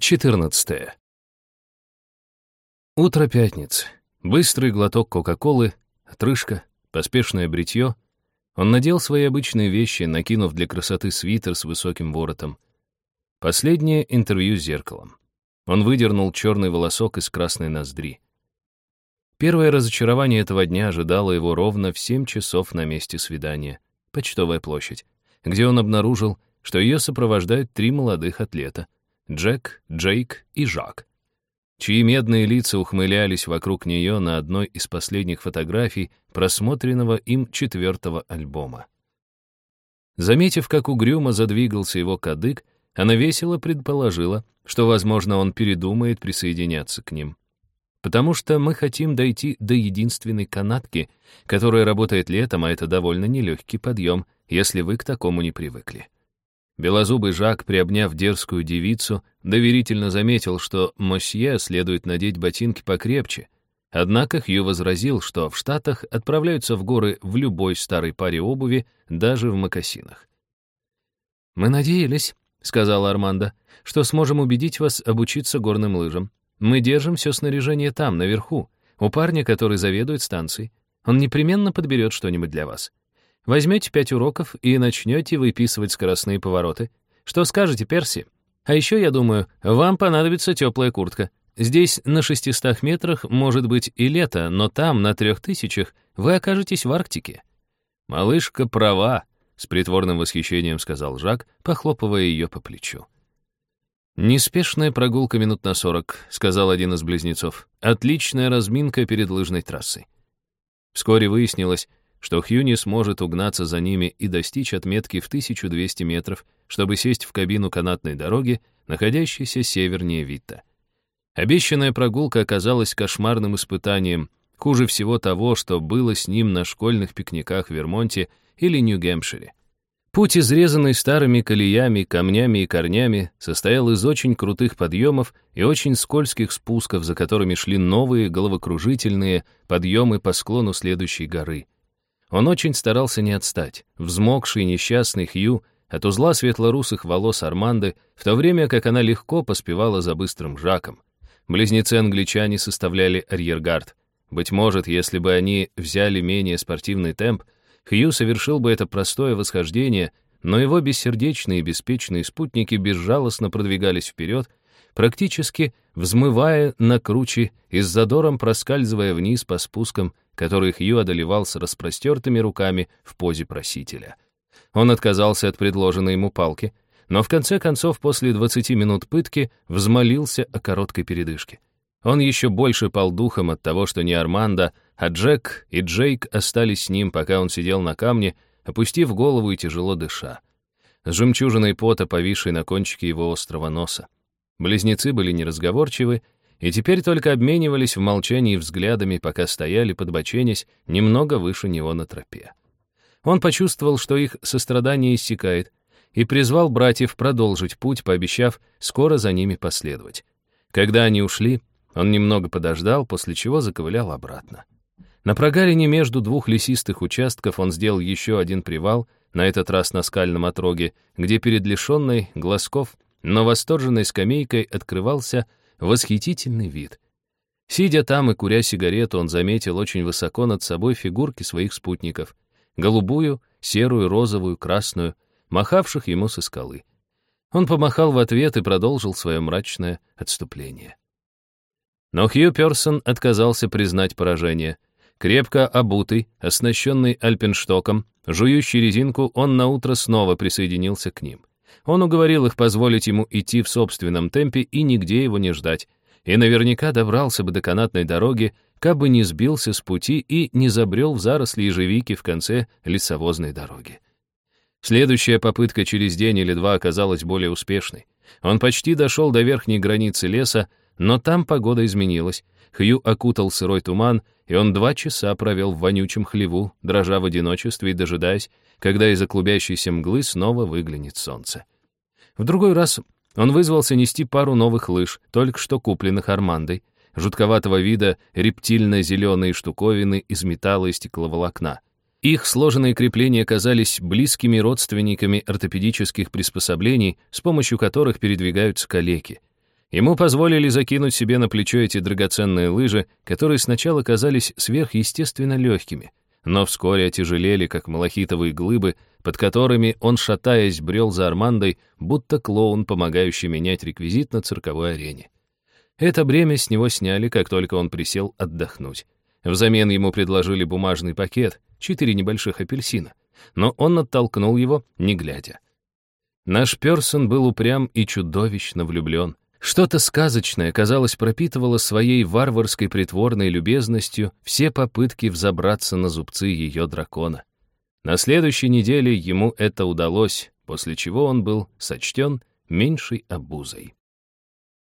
14. Утро пятницы. Быстрый глоток Кока-Колы, отрыжка, поспешное бритье. Он надел свои обычные вещи, накинув для красоты свитер с высоким воротом. Последнее интервью с зеркалом. Он выдернул черный волосок из красной ноздри. Первое разочарование этого дня ожидало его ровно в 7 часов на месте свидания, Почтовая площадь, где он обнаружил, что ее сопровождают три молодых атлета — Джек, Джейк и Жак, чьи медные лица ухмылялись вокруг нее на одной из последних фотографий просмотренного им четвертого альбома. Заметив, как угрюмо задвигался его кадык, она весело предположила, что, возможно, он передумает присоединяться к ним. Потому что мы хотим дойти до единственной канатки, которая работает летом, а это довольно нелегкий подъем, если вы к такому не привыкли. Белозубый Жак, приобняв дерзкую девицу, доверительно заметил, что Мосье следует надеть ботинки покрепче. Однако Хью возразил, что в Штатах отправляются в горы в любой старой паре обуви, даже в мокасинах. «Мы надеялись», — сказала Армандо, «что сможем убедить вас обучиться горным лыжам. Мы держим все снаряжение там, наверху, у парня, который заведует станцией. Он непременно подберет что-нибудь для вас. Возьмете пять уроков и начнете выписывать скоростные повороты. Что скажете, Перси? А еще, я думаю, вам понадобится теплая куртка. Здесь на 600 метрах может быть и лето, но там, на трех тысячах, вы окажетесь в Арктике. Малышка права, с притворным восхищением сказал Жак, похлопывая ее по плечу. «Неспешная прогулка минут на сорок», — сказал один из близнецов. «Отличная разминка перед лыжной трассой». Вскоре выяснилось, что Хью не сможет угнаться за ними и достичь отметки в 1200 метров, чтобы сесть в кабину канатной дороги, находящейся севернее Витта. Обещанная прогулка оказалась кошмарным испытанием, хуже всего того, что было с ним на школьных пикниках в Вермонте или Нью-Гэмпшире. Путь, изрезанный старыми колеями, камнями и корнями, состоял из очень крутых подъемов и очень скользких спусков, за которыми шли новые головокружительные подъемы по склону следующей горы — он очень старался не отстать. Взмокший несчастный Хью от узла светлорусых волос Арманды, в то время как она легко поспевала за быстрым Жаком. Близнецы-англичане составляли арьергард. Быть может, если бы они взяли менее спортивный темп, Хью совершил бы это простое восхождение, но его бессердечные и беспечные спутники безжалостно продвигались вперед, практически взмывая на круче и с задором проскальзывая вниз по спускам, которые Хью одолевал с распростертыми руками в позе просителя. Он отказался от предложенной ему палки, но в конце концов после 20 минут пытки взмолился о короткой передышке. Он еще больше пал духом от того, что не Армандо, а Джек и Джейк остались с ним, пока он сидел на камне, опустив голову и тяжело дыша. С жемчужиной пота, повисшей на кончике его острого носа. Близнецы были неразговорчивы, и теперь только обменивались в молчании взглядами, пока стояли, подбоченясь, немного выше него на тропе. Он почувствовал, что их сострадание иссякает, и призвал братьев продолжить путь, пообещав скоро за ними последовать. Когда они ушли, он немного подождал, после чего заковылял обратно. На прогалине между двух лесистых участков он сделал еще один привал, на этот раз на скальном отроге, где перед лишенной глазков но восторженной скамейкой открывался восхитительный вид. Сидя там и куря сигарету, он заметил очень высоко над собой фигурки своих спутников — голубую, серую, розовую, красную, махавших ему со скалы. Он помахал в ответ и продолжил свое мрачное отступление. Но Хью Персон отказался признать поражение. Крепко обутый, оснащенный альпенштоком, жующий резинку, он наутро снова присоединился к ним. Он уговорил их позволить ему идти в собственном темпе и нигде его не ждать, и наверняка добрался бы до канатной дороги, кабы не сбился с пути и не забрел в заросли ежевики в конце лесовозной дороги. Следующая попытка через день или два оказалась более успешной. Он почти дошел до верхней границы леса, но там погода изменилась. Хью окутал сырой туман, и он два часа провел в вонючем хлеву, дрожа в одиночестве и дожидаясь, когда из-за клубящейся мглы снова выглянет солнце. В другой раз он вызвался нести пару новых лыж, только что купленных Армандой, жутковатого вида рептильно-зеленые штуковины из металла и стекловолокна. Их сложенные крепления казались близкими родственниками ортопедических приспособлений, с помощью которых передвигаются калеки. Ему позволили закинуть себе на плечо эти драгоценные лыжи, которые сначала казались сверхъестественно легкими, но вскоре отяжелели, как малахитовые глыбы, под которыми он, шатаясь, брел за Армандой, будто клоун, помогающий менять реквизит на цирковой арене. Это бремя с него сняли, как только он присел отдохнуть. Взамен ему предложили бумажный пакет, четыре небольших апельсина, но он оттолкнул его, не глядя. Наш Персон был упрям и чудовищно влюблен. Что-то сказочное, казалось, пропитывало своей варварской притворной любезностью все попытки взобраться на зубцы ее дракона. На следующей неделе ему это удалось, после чего он был сочтен меньшей обузой.